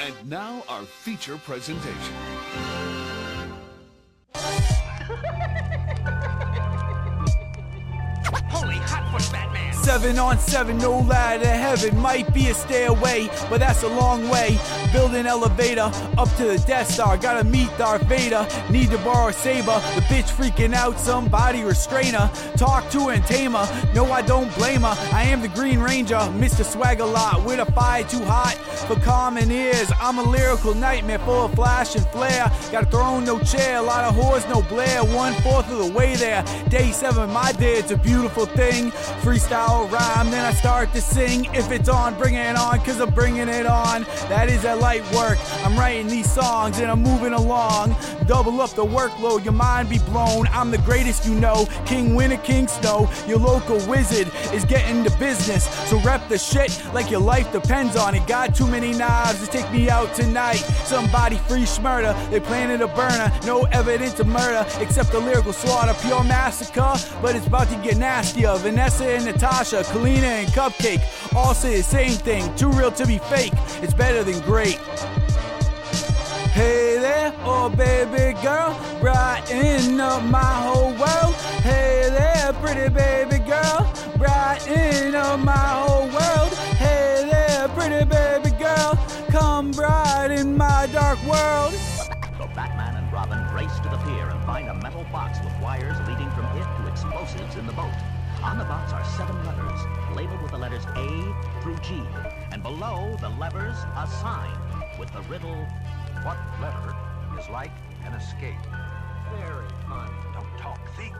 And now our feature presentation. Seven on seven, no ladder to heaven. Might be a stairway, but that's a long way. Build an elevator up to the Death Star. Gotta meet Darth Vader. Need to borrow a saber. The bitch freaking out, somebody restrain her. Talk to her and tame her. No, I don't blame her. I am the Green Ranger, Mr. Swag a lot. With a fire too hot for common ears. I'm a lyrical nightmare full of flash and flare. Got a throne, no chair. A lot of whores, no Blair. One fourth of the way there. Day seven, my day, it's a beautiful thing. Freestyle rhyme, then I start to sing. If it's on, bring it on, cause I'm bringing it on. That is that light work. I'm writing these songs and I'm moving along. Double up the workload, your mind be blown. I'm the greatest you know, King Winter, King Snow. Your local wizard is getting to business. So rep the shit like your life depends on it. Got too many knives to take me out tonight. Somebody free Shmurda, they planted a burner. No evidence of murder except the lyrical slaughter. Pure massacre, but it's about to get nastier. Vanessa and Natasha, Kalina and Cupcake all say the same thing. Too real to be fake. It's better than great. Hey there, oh baby girl, brighten up my whole world. Hey there, pretty baby girl, brighten up my whole world. Hey there, pretty baby girl, come brighten my dark world. So Batman and Robin race to the pier and find a metal box with wires leading from it to explosives in the boat. On the box are seven levers, labeled with the letters A through G, and below the levers a sign with the riddle, What letter is like an escape? Very fun. Don't talk, think.